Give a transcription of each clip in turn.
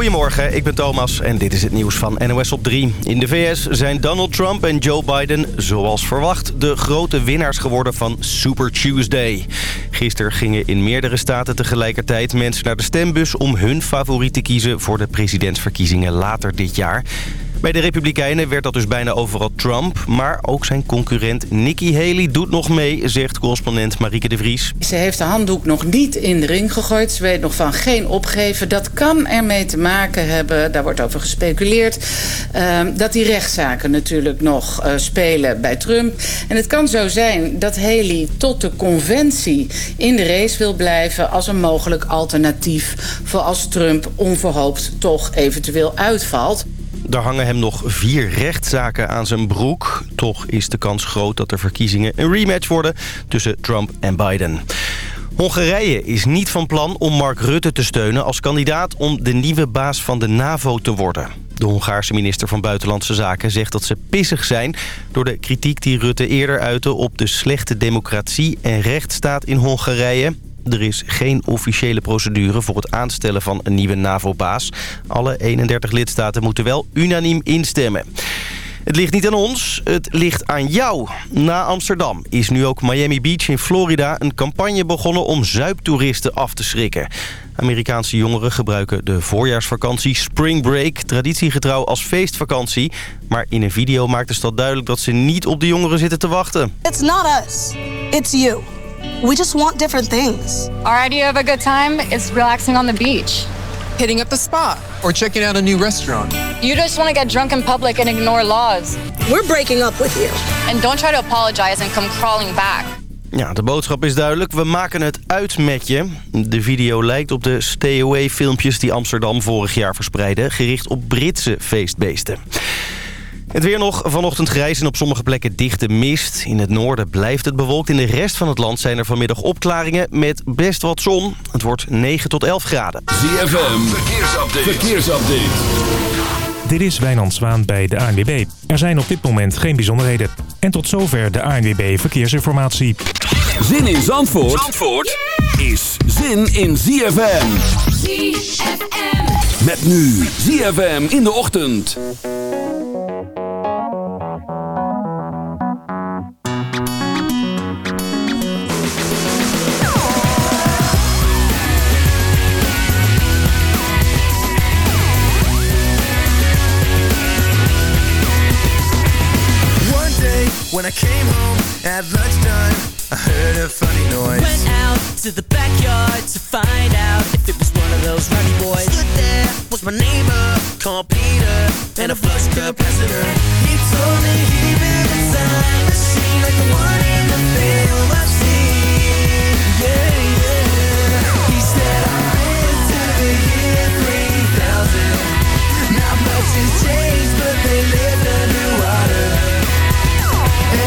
Goedemorgen, ik ben Thomas en dit is het nieuws van NOS op 3. In de VS zijn Donald Trump en Joe Biden, zoals verwacht... de grote winnaars geworden van Super Tuesday. Gisteren gingen in meerdere staten tegelijkertijd mensen naar de stembus... om hun favoriet te kiezen voor de presidentsverkiezingen later dit jaar... Bij de Republikeinen werd dat dus bijna overal Trump. Maar ook zijn concurrent Nikki Haley doet nog mee, zegt correspondent Marieke de Vries. Ze heeft de handdoek nog niet in de ring gegooid. Ze weet nog van geen opgeven. Dat kan ermee te maken hebben, daar wordt over gespeculeerd... Uh, dat die rechtszaken natuurlijk nog uh, spelen bij Trump. En het kan zo zijn dat Haley tot de conventie in de race wil blijven... als een mogelijk alternatief voor als Trump onverhoopt toch eventueel uitvalt. Er hangen hem nog vier rechtszaken aan zijn broek. Toch is de kans groot dat de verkiezingen een rematch worden tussen Trump en Biden. Hongarije is niet van plan om Mark Rutte te steunen als kandidaat om de nieuwe baas van de NAVO te worden. De Hongaarse minister van Buitenlandse Zaken zegt dat ze pissig zijn... door de kritiek die Rutte eerder uitte op de slechte democratie en rechtsstaat in Hongarije. Er is geen officiële procedure voor het aanstellen van een nieuwe NAVO-baas. Alle 31 lidstaten moeten wel unaniem instemmen. Het ligt niet aan ons, het ligt aan jou. Na Amsterdam is nu ook Miami Beach in Florida een campagne begonnen om zuiptoeristen af te schrikken. Amerikaanse jongeren gebruiken de voorjaarsvakantie Spring Break traditiegetrouw als feestvakantie. Maar in een video maakt de stad duidelijk dat ze niet op de jongeren zitten te wachten. It's not us, it's you. We just want different things. Our idea of a good time is relaxing on the beach. Hitting up the spa or checking out a new restaurant. You just want to get drunk in public and ignore laws. We're breaking up with you. And don't try to apologize and come crawling back. Ja, de boodschap is duidelijk. We maken het uit met je. De video lijkt op de Stay Away filmpjes die Amsterdam vorig jaar verspreidde... gericht op Britse feestbeesten. Het weer nog vanochtend grijs en op sommige plekken dichte mist. In het noorden blijft het bewolkt. In de rest van het land zijn er vanmiddag opklaringen met best wat zon. Het wordt 9 tot 11 graden. ZFM, verkeersupdate. verkeersupdate. Dit is Wijnand Zwaan bij de ANWB. Er zijn op dit moment geen bijzonderheden. En tot zover de ANWB Verkeersinformatie. Zin in Zandvoort, Zandvoort is zin in ZFM. ZFM. Met nu ZFM in de ochtend. When I came home at lunchtime, I heard a funny noise. Went out to the backyard to find out if it was one of those rowdy boys. Stood there was my neighbor called Peter and a flux capacitor. He told me he built a time machine like the one in the film I've seen. Yeah, yeah. He said I've been to the year 3000. Not much has changed, but they lived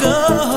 Long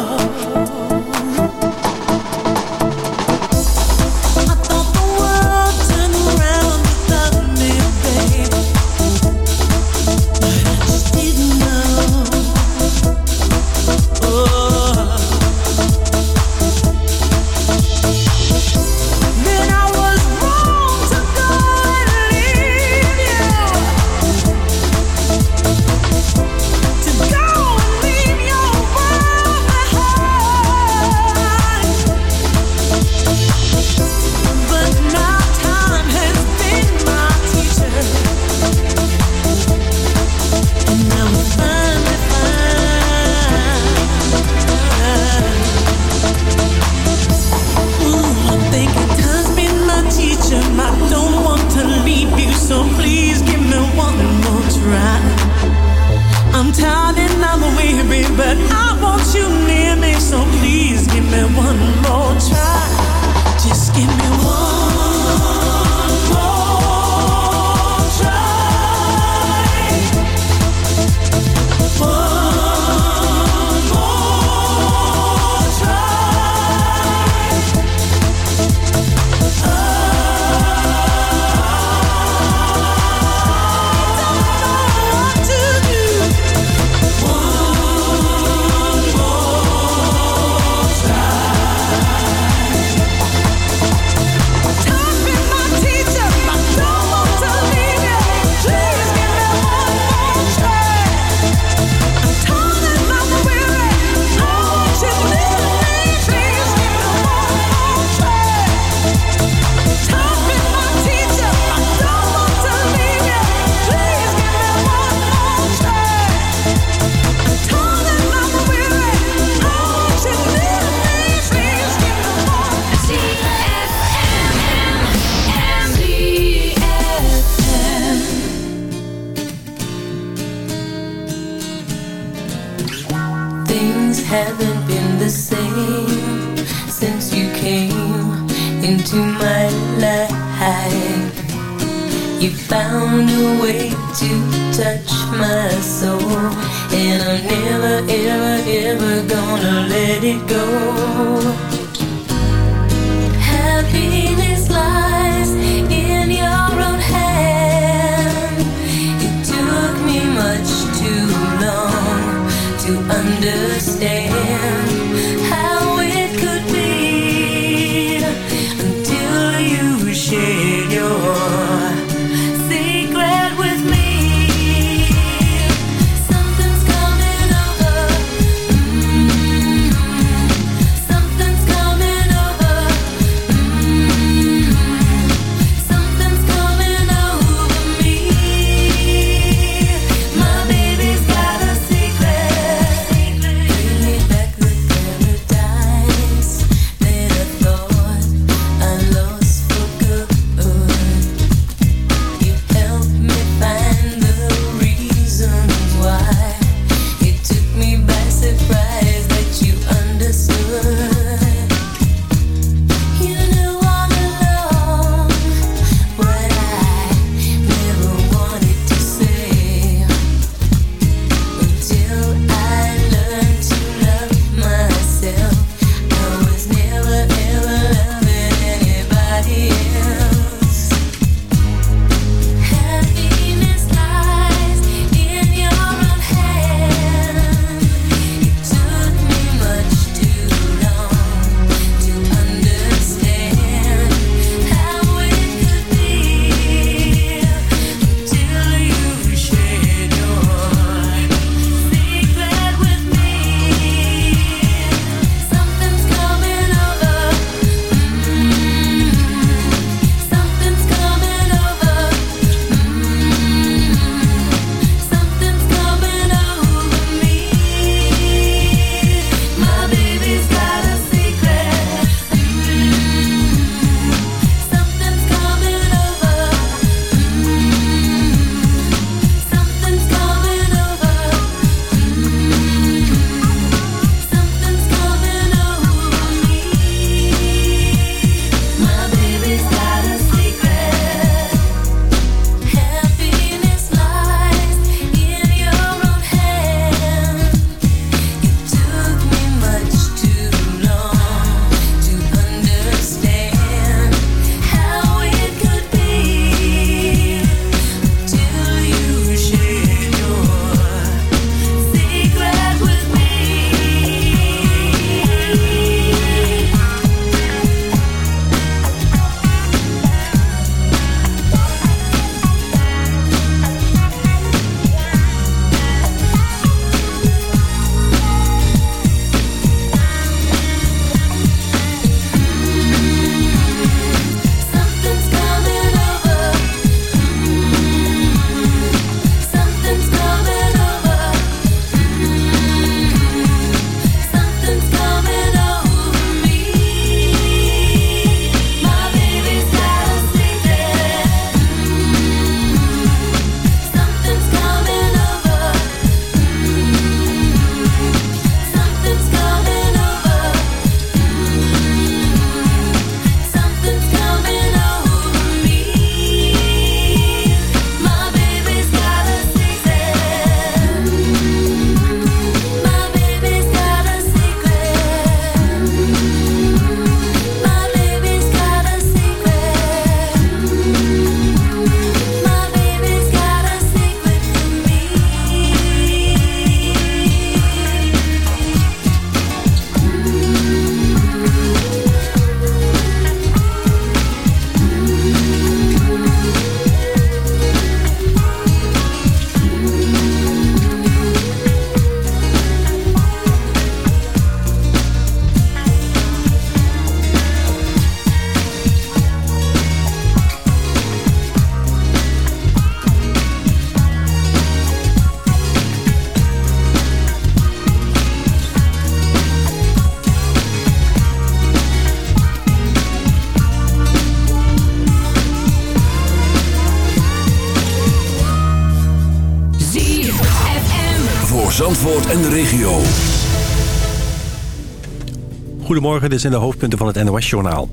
Morgen dit in de hoofdpunten van het NOS-journaal.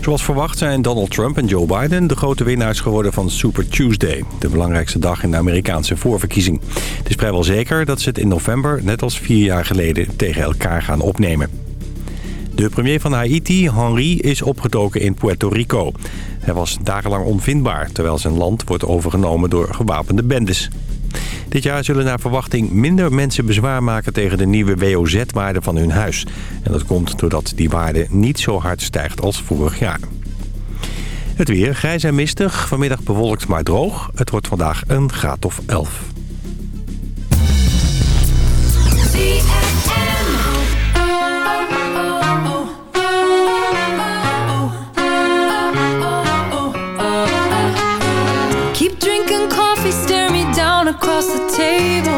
Zoals verwacht zijn Donald Trump en Joe Biden de grote winnaars geworden van Super Tuesday. De belangrijkste dag in de Amerikaanse voorverkiezing. Het is vrijwel zeker dat ze het in november, net als vier jaar geleden, tegen elkaar gaan opnemen. De premier van Haiti, Henri, is opgetoken in Puerto Rico. Hij was dagenlang onvindbaar, terwijl zijn land wordt overgenomen door gewapende bendes. Dit jaar zullen naar verwachting minder mensen bezwaar maken tegen de nieuwe WOZ-waarde van hun huis. En dat komt doordat die waarde niet zo hard stijgt als vorig jaar. Het weer grijs en mistig, vanmiddag bewolkt maar droog. Het wordt vandaag een graad of 11. across the table.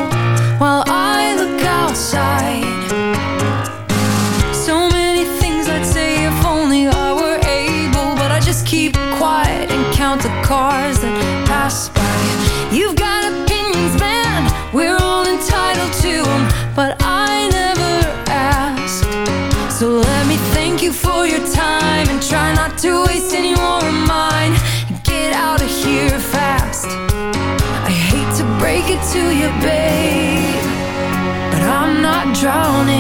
drowning.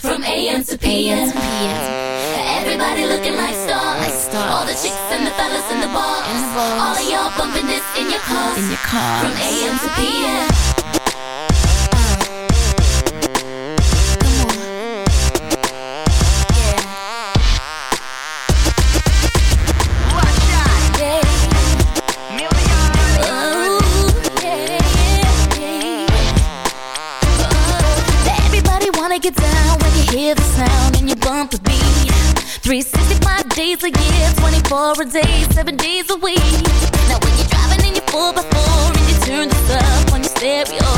From AM to PM. Everybody looking like stars. All the chicks and the fellas in the bars. All of y'all bumping this in your cars. From AM to PM. days a year, 24 a day, 7 days a week. Now when you're driving in your 4x4 and you turn this up on your stereo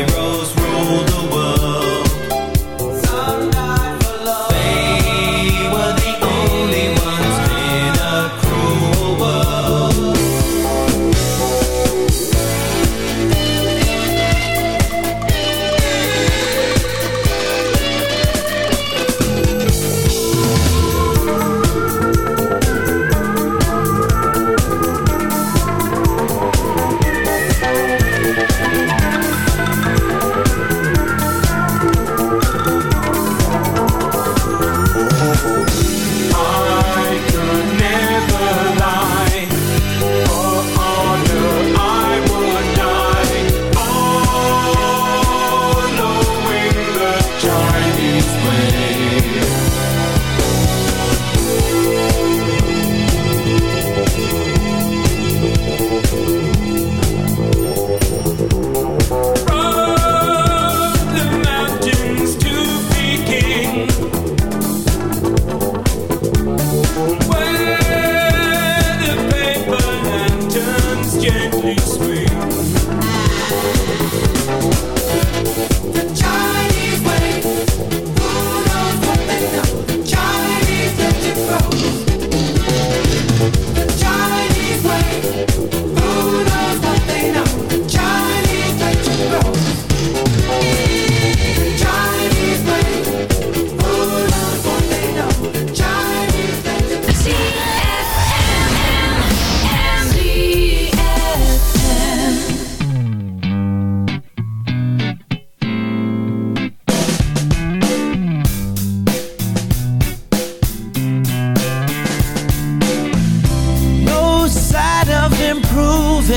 ruled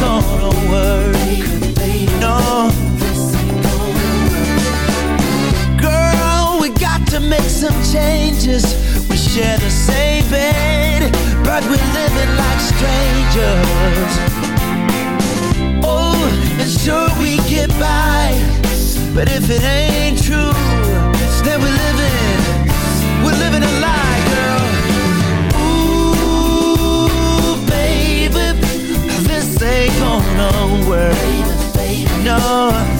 Gonna work. No. Girl, we got to make some changes. We share the same bed, but we're living like strangers. Oh, and sure we get by, but if it ain't true, then we're living, gonna work. No,